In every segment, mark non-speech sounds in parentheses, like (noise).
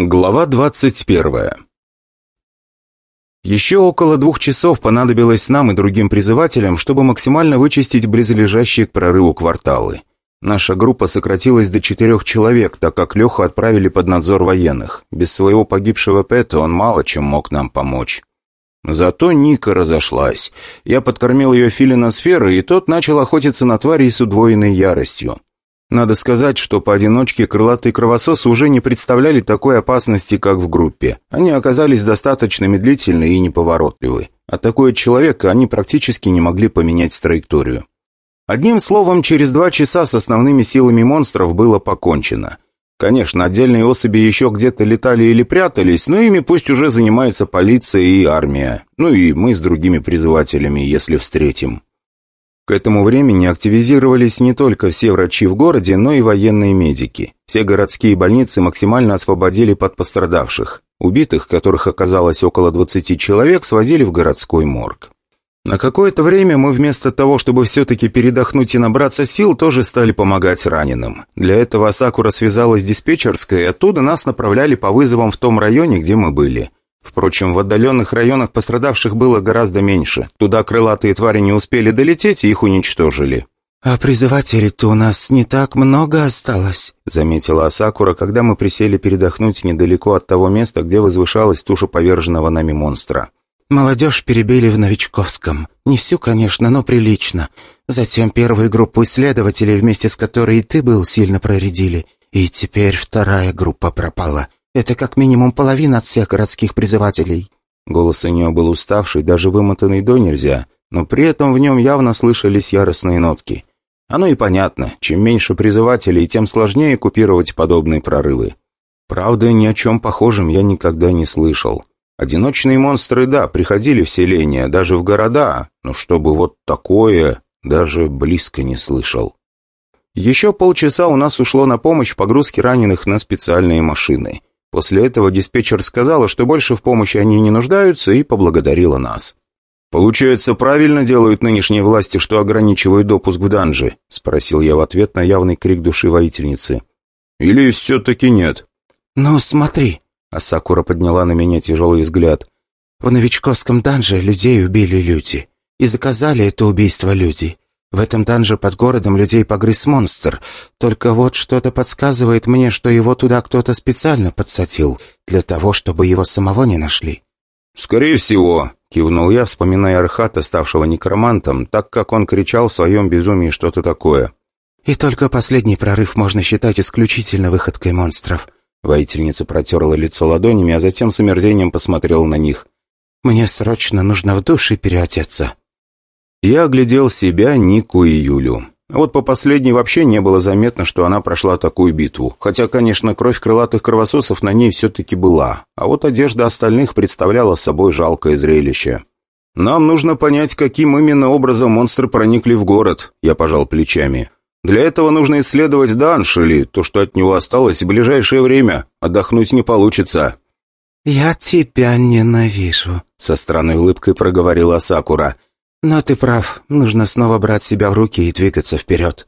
Глава двадцать первая Еще около двух часов понадобилось нам и другим призывателям, чтобы максимально вычистить близлежащие к прорыву кварталы. Наша группа сократилась до четырех человек, так как Леху отправили под надзор военных. Без своего погибшего Пэта он мало чем мог нам помочь. Зато Ника разошлась. Я подкормил ее филиносферой, и тот начал охотиться на твари с удвоенной яростью. Надо сказать, что поодиночке крылатые кровососы уже не представляли такой опасности, как в группе. Они оказались достаточно медлительны и неповоротливы. А такой человека они практически не могли поменять траекторию. Одним словом, через два часа с основными силами монстров было покончено. Конечно, отдельные особи еще где-то летали или прятались, но ими пусть уже занимается полиция и армия. Ну и мы с другими призывателями, если встретим. К этому времени активизировались не только все врачи в городе, но и военные медики. Все городские больницы максимально освободили под пострадавших. Убитых, которых оказалось около 20 человек, свозили в городской морг. На какое-то время мы вместо того, чтобы все-таки передохнуть и набраться сил, тоже стали помогать раненым. Для этого Асакура связалась с диспетчерской, и оттуда нас направляли по вызовам в том районе, где мы были. Впрочем, в отдаленных районах пострадавших было гораздо меньше. Туда крылатые твари не успели долететь и их уничтожили. «А призывателей-то у нас не так много осталось», — заметила Асакура, когда мы присели передохнуть недалеко от того места, где возвышалась туша поверженного нами монстра. «Молодежь перебили в Новичковском. Не всю, конечно, но прилично. Затем первую группу исследователей, вместе с которой и ты был, сильно проредили. И теперь вторая группа пропала. Это как минимум половина от всех городских призывателей». Голос у нее был уставший, даже вымотанный до нельзя, но при этом в нем явно слышались яростные нотки. Оно и понятно, чем меньше призывателей, тем сложнее купировать подобные прорывы. Правда, ни о чем похожем я никогда не слышал. Одиночные монстры, да, приходили в селения, даже в города, но чтобы вот такое, даже близко не слышал. Еще полчаса у нас ушло на помощь в погрузке раненых на специальные машины – После этого диспетчер сказала, что больше в помощи они не нуждаются, и поблагодарила нас. «Получается, правильно делают нынешние власти, что ограничивают допуск в данжи?» — спросил я в ответ на явный крик души воительницы. «Или все-таки нет?» «Ну, смотри», — Асакура подняла на меня тяжелый взгляд. «В новичковском данже людей убили люди. И заказали это убийство люди. В этом данже под городом людей погрыз монстр. Только вот что-то подсказывает мне, что его туда кто-то специально подсадил, для того, чтобы его самого не нашли». «Скорее всего», — кивнул я, вспоминая Архата, ставшего некромантом, так как он кричал в своем безумии что-то такое. «И только последний прорыв можно считать исключительно выходкой монстров». Воительница протерла лицо ладонями, а затем с омерзением посмотрела на них. «Мне срочно нужно в душ и переодеться». Я оглядел себя, Нику и Юлю. Вот по последней вообще не было заметно, что она прошла такую битву. Хотя, конечно, кровь крылатых кровососов на ней все-таки была. А вот одежда остальных представляла собой жалкое зрелище. «Нам нужно понять, каким именно образом монстры проникли в город», — я пожал плечами. «Для этого нужно исследовать Данш или то, что от него осталось в ближайшее время. Отдохнуть не получится». «Я тебя ненавижу», — со странной улыбкой проговорила Сакура. «Но ты прав. Нужно снова брать себя в руки и двигаться вперед».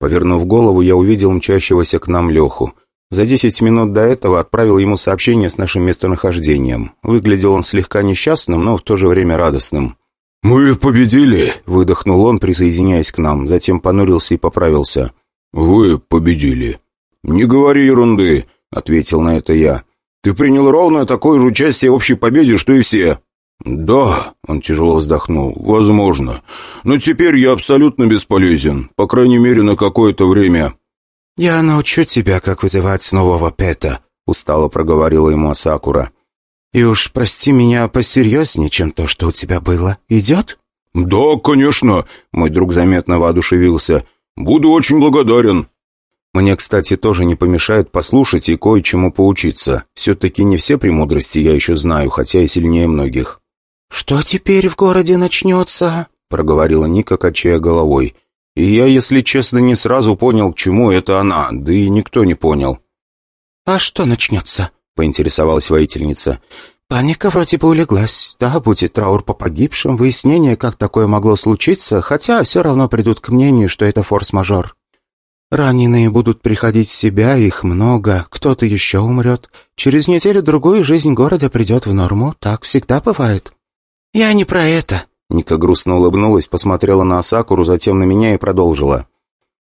Повернув голову, я увидел мчащегося к нам Леху. За десять минут до этого отправил ему сообщение с нашим местонахождением. Выглядел он слегка несчастным, но в то же время радостным. «Мы победили!» — выдохнул он, присоединяясь к нам. Затем понурился и поправился. «Вы победили!» «Не говори ерунды!» — ответил на это я. «Ты принял ровно такое же участие в общей победе, что и все!» «Да», — он тяжело вздохнул, — «возможно. Но теперь я абсолютно бесполезен, по крайней мере, на какое-то время». «Я научу тебя, как вызывать нового Пета», — устало проговорила ему Асакура. «И уж прости меня посерьезнее, чем то, что у тебя было. Идет?» «Да, конечно», — мой друг заметно воодушевился. «Буду очень благодарен». Мне, кстати, тоже не помешает послушать и кое-чему поучиться. Все-таки не все премудрости я еще знаю, хотя и сильнее многих. «Что теперь в городе начнется?» — проговорила Ника, качая головой. И я, если честно, не сразу понял, к чему это она, да и никто не понял. «А что начнется?» — поинтересовалась воительница. «Паника вроде бы улеглась. Да, будет траур по погибшим, выяснение, как такое могло случиться, хотя все равно придут к мнению, что это форс-мажор». Раненые будут приходить в себя, их много, кто-то еще умрет. Через неделю-другую жизнь города придет в норму, так всегда бывает». «Я не про это», — Ника грустно улыбнулась, посмотрела на Асакуру, затем на меня и продолжила.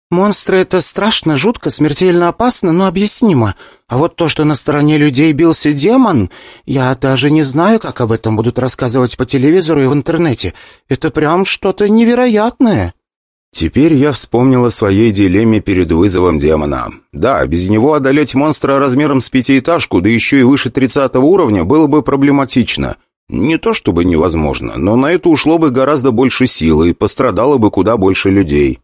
«Монстры — это страшно, жутко, смертельно опасно, но объяснимо. А вот то, что на стороне людей бился демон, я даже не знаю, как об этом будут рассказывать по телевизору и в интернете. Это прям что-то невероятное». Теперь я вспомнил о своей дилемме перед вызовом демона. Да, без него одолеть монстра размером с пятиэтажку, да еще и выше тридцатого уровня, было бы проблематично. Не то чтобы невозможно, но на это ушло бы гораздо больше силы и пострадало бы куда больше людей.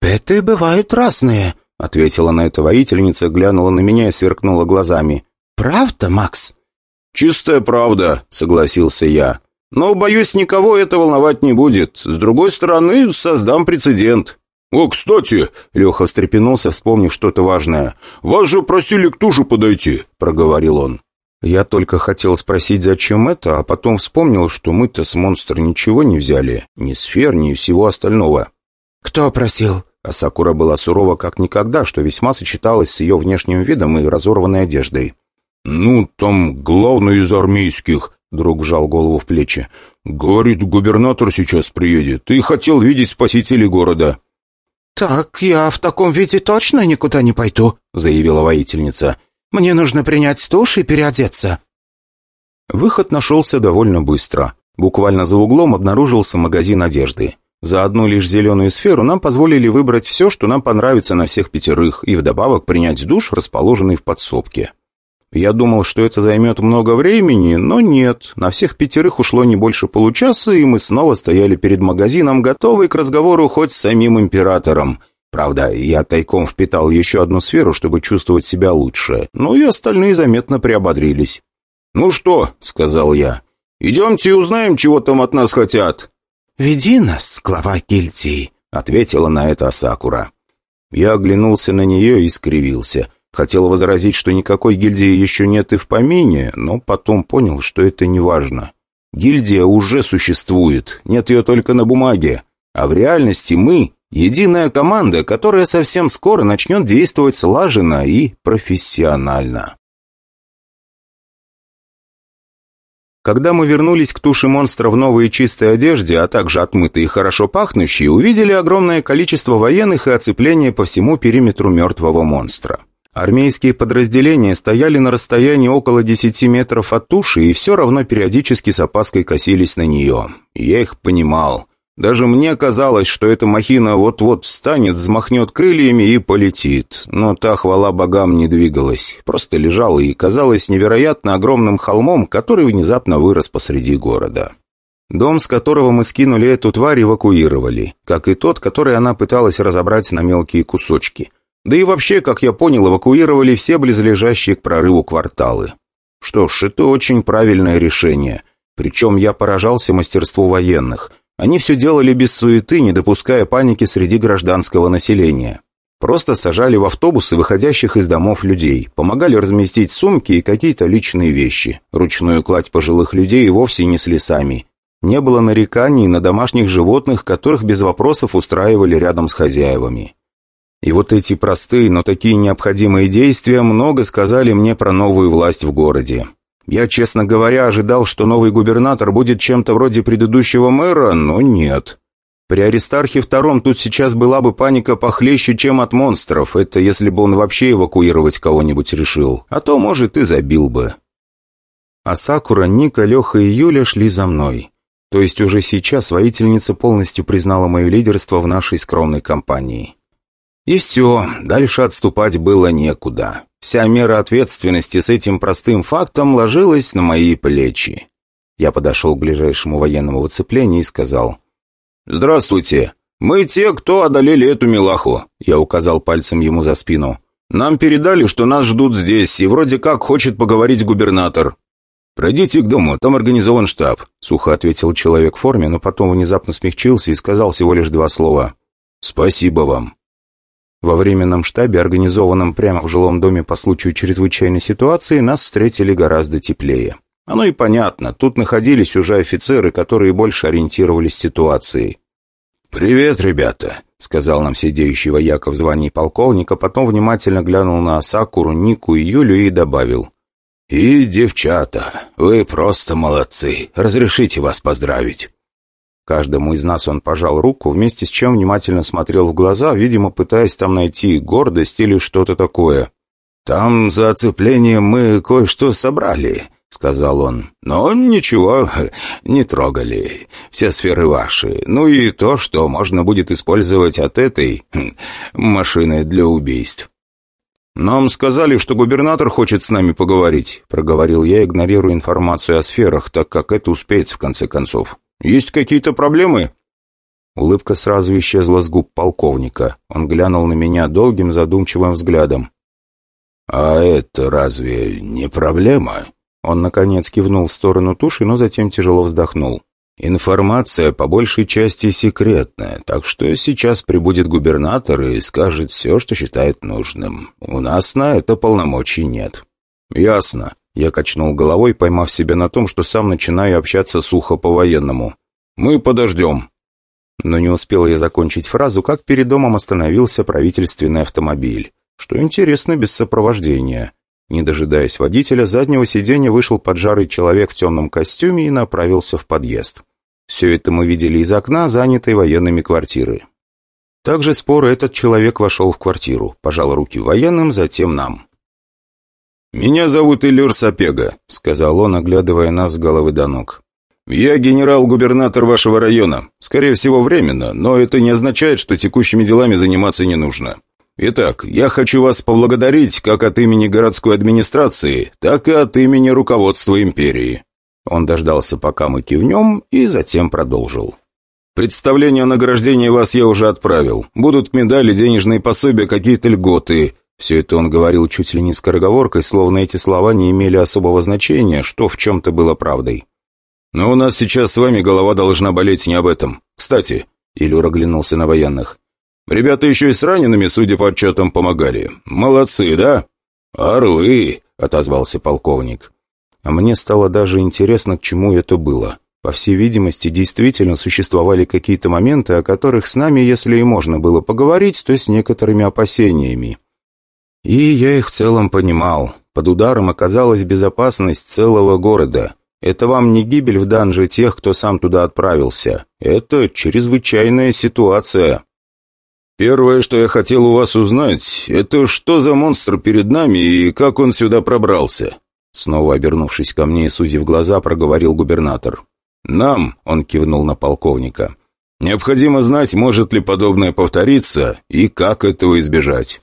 «Пэты бывают разные», — ответила на это воительница, глянула на меня и сверкнула глазами. «Правда, Макс?» «Чистая правда», — согласился я. «Но, боюсь, никого это волновать не будет. С другой стороны, создам прецедент». «О, кстати!» — Леха встрепенулся, вспомнив что-то важное. «Вас же просили к туше подойти», — проговорил он. Я только хотел спросить, зачем это, а потом вспомнил, что мы-то с монстра ничего не взяли. Ни сфер, ни всего остального. «Кто просил?» А Сакура была сурова как никогда, что весьма сочеталось с ее внешним видом и разорванной одеждой. «Ну, там главный из армейских», — друг жал голову в плечи. «Говорит, губернатор сейчас приедет и хотел видеть спасителей города». «Так, я в таком виде точно никуда не пойду», — заявила воительница. «Мне нужно принять душ и переодеться». Выход нашелся довольно быстро. Буквально за углом обнаружился магазин одежды. За одну лишь зеленую сферу нам позволили выбрать все, что нам понравится на всех пятерых, и вдобавок принять душ, расположенный в подсобке. Я думал, что это займет много времени, но нет. На всех пятерых ушло не больше получаса, и мы снова стояли перед магазином, готовые к разговору хоть с самим императором. Правда, я тайком впитал еще одну сферу, чтобы чувствовать себя лучше, но и остальные заметно приободрились. «Ну что?» — сказал я. «Идемте и узнаем, чего там от нас хотят». «Веди нас, глава гильдии», — ответила на это Асакура. Я оглянулся на нее и скривился. Хотел возразить, что никакой гильдии еще нет и в помине, но потом понял, что это не важно. Гильдия уже существует, нет ее только на бумаге. А в реальности мы — единая команда, которая совсем скоро начнет действовать слаженно и профессионально. Когда мы вернулись к туше монстра в новой чистой одежде, а также отмытые и хорошо пахнущие, увидели огромное количество военных и оцепление по всему периметру мертвого монстра. Армейские подразделения стояли на расстоянии около 10 метров от туши и все равно периодически с опаской косились на нее. Я их понимал. Даже мне казалось, что эта махина вот-вот встанет, взмахнет крыльями и полетит. Но та, хвала богам, не двигалась. Просто лежала и казалась невероятно огромным холмом, который внезапно вырос посреди города. Дом, с которого мы скинули эту тварь, эвакуировали, как и тот, который она пыталась разобрать на мелкие кусочки. Да и вообще, как я понял, эвакуировали все близлежащие к прорыву кварталы. Что ж, это очень правильное решение. Причем я поражался мастерству военных – они все делали без суеты, не допуская паники среди гражданского населения. Просто сажали в автобусы выходящих из домов людей, помогали разместить сумки и какие-то личные вещи. Ручную кладь пожилых людей вовсе несли сами. Не было нареканий на домашних животных, которых без вопросов устраивали рядом с хозяевами. И вот эти простые, но такие необходимые действия много сказали мне про новую власть в городе. Я, честно говоря, ожидал, что новый губернатор будет чем-то вроде предыдущего мэра, но нет. При Аристархе втором тут сейчас была бы паника похлеще, чем от монстров, это если бы он вообще эвакуировать кого-нибудь решил, а то, может, и забил бы. А Сакура, Ника, Леха и Юля шли за мной. То есть уже сейчас воительница полностью признала мое лидерство в нашей скромной компании. И все, дальше отступать было некуда. Вся мера ответственности с этим простым фактом ложилась на мои плечи. Я подошел к ближайшему военному выцеплению и сказал. «Здравствуйте. Мы те, кто одолели эту милаху», — я указал пальцем ему за спину. «Нам передали, что нас ждут здесь, и вроде как хочет поговорить губернатор». «Пройдите к дому, там организован штаб», — сухо ответил человек в форме, но потом внезапно смягчился и сказал всего лишь два слова. «Спасибо вам». Во временном штабе, организованном прямо в жилом доме по случаю чрезвычайной ситуации, нас встретили гораздо теплее. Оно и понятно, тут находились уже офицеры, которые больше ориентировались ситуацией. «Привет, ребята!» — сказал нам сидеющий вояка в звании полковника, потом внимательно глянул на Сакуру, Нику и Юлю и добавил. «И, девчата, вы просто молодцы. Разрешите вас поздравить». Каждому из нас он пожал руку, вместе с чем внимательно смотрел в глаза, видимо, пытаясь там найти гордость или что-то такое. «Там за оцеплением мы кое-что собрали», — сказал он. «Но ничего, (laughs) не трогали. Все сферы ваши. Ну и то, что можно будет использовать от этой (laughs) машины для убийств». «Нам сказали, что губернатор хочет с нами поговорить», — проговорил я, игнорируя информацию о сферах, так как это успеет в конце концов. «Есть какие-то проблемы?» Улыбка сразу исчезла с губ полковника. Он глянул на меня долгим задумчивым взглядом. «А это разве не проблема?» Он, наконец, кивнул в сторону туши, но затем тяжело вздохнул. «Информация по большей части секретная, так что сейчас прибудет губернатор и скажет все, что считает нужным. У нас на это полномочий нет». «Ясно». Я качнул головой, поймав себя на том, что сам начинаю общаться сухо по-военному. «Мы подождем». Но не успел я закончить фразу, как перед домом остановился правительственный автомобиль. Что интересно, без сопровождения. Не дожидаясь водителя, заднего сиденья вышел поджарый человек в темном костюме и направился в подъезд. Все это мы видели из окна, занятой военными квартиры. Также споро этот человек вошел в квартиру, пожал руки военным, затем нам. «Меня зовут Иллюр Сапега», — сказал он, оглядывая нас с головы до ног. «Я генерал-губернатор вашего района. Скорее всего, временно, но это не означает, что текущими делами заниматься не нужно. Итак, я хочу вас поблагодарить как от имени городской администрации, так и от имени руководства империи». Он дождался, пока мы кивнем, и затем продолжил. «Представление о награждении вас я уже отправил. Будут медали, денежные пособия, какие-то льготы». Все это он говорил чуть ли не скороговоркой, словно эти слова не имели особого значения, что в чем-то было правдой. «Но у нас сейчас с вами голова должна болеть не об этом. Кстати...» Илюр оглянулся на военных. Ребята еще и с ранеными, судя по отчетам, помогали. Молодцы, да?» «Орлы!» — отозвался полковник. А мне стало даже интересно, к чему это было. По всей видимости, действительно существовали какие-то моменты, о которых с нами, если и можно было поговорить, то с некоторыми опасениями. И я их в целом понимал. Под ударом оказалась безопасность целого города. Это вам не гибель в данже тех, кто сам туда отправился. Это чрезвычайная ситуация. «Первое, что я хотел у вас узнать, это что за монстр перед нами и как он сюда пробрался?» Снова обернувшись ко мне и сузив глаза, проговорил губернатор. «Нам», — он кивнул на полковника, — «необходимо знать, может ли подобное повториться и как этого избежать».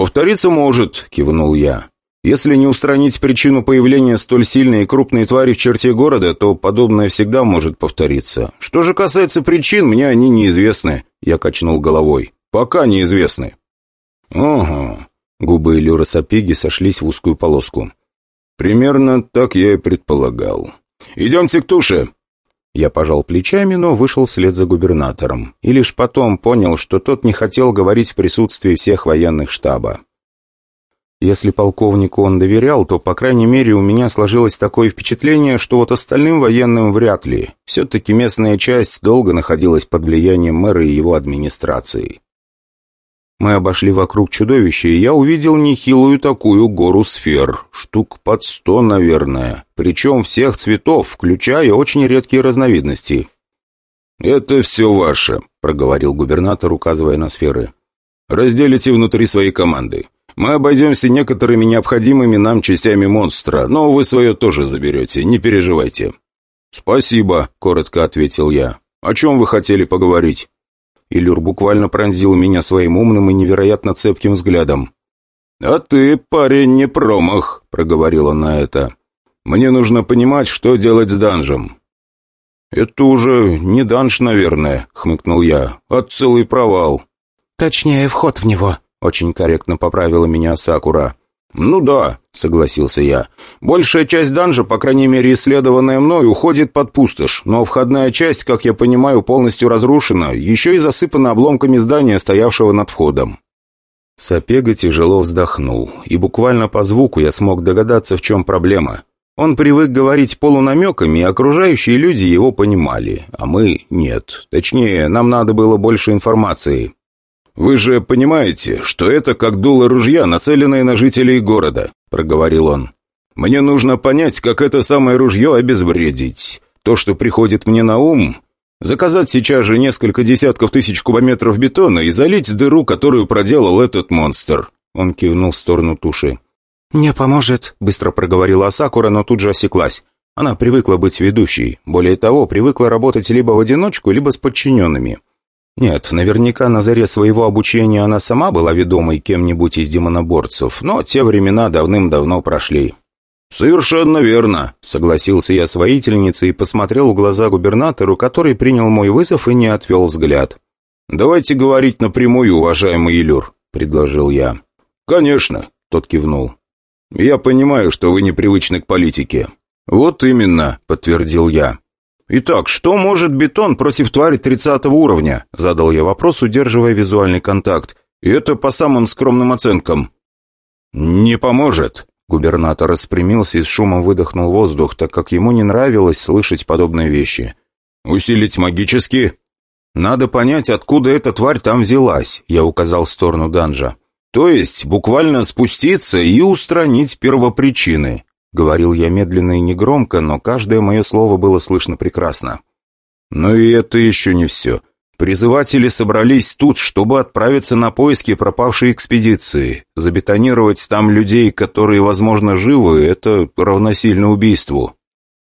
«Повториться может», — кивнул я. Если не устранить причину появления столь сильной и крупной твари в черте города, то подобное всегда может повториться. Что же касается причин, мне они неизвестны. Я качнул головой. Пока неизвестны. Ага. Губы Люра Сапеги сошлись в узкую полоску. Примерно так я и предполагал. Идемте к туше. Я пожал плечами, но вышел вслед за губернатором. И лишь потом понял, что тот не хотел говорить в присутствии всех военных штаба. Если полковнику он доверял, то, по крайней мере, у меня сложилось такое впечатление, что вот остальным военным вряд ли. Все-таки местная часть долго находилась под влиянием мэра и его администрации. Мы обошли вокруг чудовища, и я увидел нехилую такую гору сфер. Штук под сто, наверное. Причем всех цветов, включая очень редкие разновидности. «Это все ваше», — проговорил губернатор, указывая на сферы. «Разделите внутри своей команды. Мы обойдемся некоторыми необходимыми нам частями монстра, но вы свое тоже заберете, не переживайте». «Спасибо», — коротко ответил я. «О чем вы хотели поговорить?» Илюр буквально пронзил меня своим умным и невероятно цепким взглядом. «А ты, парень, не промах», — проговорил он на это. «Мне нужно понимать, что делать с данжем». «Это уже не данж, наверное», — хмыкнул я, — «а целый провал». «Точнее, вход в него», очень корректно поправила меня Сакура. «Ну да», — согласился я. «Большая часть данжа, по крайней мере исследованная мной, уходит под пустошь, но входная часть, как я понимаю, полностью разрушена, еще и засыпана обломками здания, стоявшего над входом». Сапега тяжело вздохнул, и буквально по звуку я смог догадаться, в чем проблема. Он привык говорить полунамеками, и окружающие люди его понимали, а мы нет. Точнее, нам надо было больше информации. «Вы же понимаете, что это как дуло ружья, нацеленное на жителей города», — проговорил он. «Мне нужно понять, как это самое ружье обезвредить. То, что приходит мне на ум, заказать сейчас же несколько десятков тысяч кубометров бетона и залить дыру, которую проделал этот монстр». Он кивнул в сторону туши. «Не поможет», — быстро проговорила Асакура, но тут же осеклась. Она привыкла быть ведущей. Более того, привыкла работать либо в одиночку, либо с подчиненными. Нет, наверняка на заре своего обучения она сама была ведомой кем-нибудь из демоноборцев, но те времена давным-давно прошли. «Совершенно верно», — согласился я с воительницей и посмотрел в глаза губернатору, который принял мой вызов и не отвел взгляд. «Давайте говорить напрямую, уважаемый Илюр», — предложил я. «Конечно», — тот кивнул. «Я понимаю, что вы непривычны к политике». «Вот именно», — подтвердил я. «Итак, что может бетон против твари 30 уровня?» — задал я вопрос, удерживая визуальный контакт. «И это по самым скромным оценкам». «Не поможет», Губернатор распрямился и с шумом выдохнул воздух, так как ему не нравилось слышать подобные вещи. «Усилить магически?» «Надо понять, откуда эта тварь там взялась», — я указал в сторону данжа. «То есть буквально спуститься и устранить первопричины», — говорил я медленно и негромко, но каждое мое слово было слышно прекрасно. «Но и это еще не все. Призыватели собрались тут, чтобы отправиться на поиски пропавшей экспедиции. Забетонировать там людей, которые, возможно, живы, это равносильно убийству».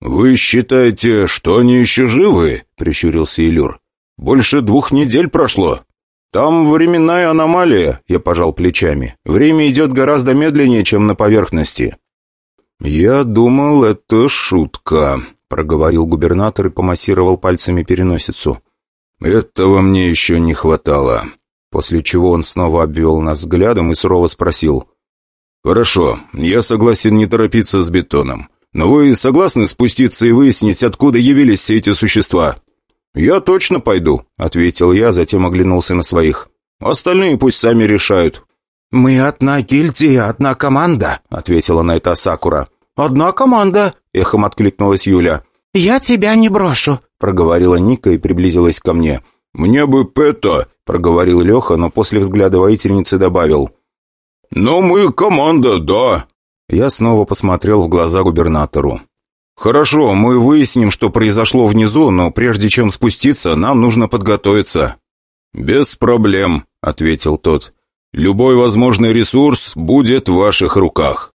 «Вы считаете, что они еще живы?» — прищурился Илюр. «Больше двух недель прошло». «Там временная аномалия», — я пожал плечами. «Время идет гораздо медленнее, чем на поверхности». «Я думал, это шутка», — проговорил губернатор и помассировал пальцами переносицу. «Этого мне еще не хватало». После чего он снова обвел нас взглядом и сурово спросил. «Хорошо, я согласен не торопиться с бетоном. Но вы согласны спуститься и выяснить, откуда явились все эти существа?» «Я точно пойду», — ответил я, затем оглянулся на своих. «Остальные пусть сами решают». «Мы одна гильдия, одна команда», — ответила на это Сакура. «Одна команда», — эхом откликнулась Юля. «Я тебя не брошу», — проговорила Ника и приблизилась ко мне. «Мне бы это», — проговорил Леха, но после взгляда воительницы добавил. «Но мы команда, да». Я снова посмотрел в глаза губернатору. «Хорошо, мы выясним, что произошло внизу, но прежде чем спуститься, нам нужно подготовиться». «Без проблем», — ответил тот. «Любой возможный ресурс будет в ваших руках».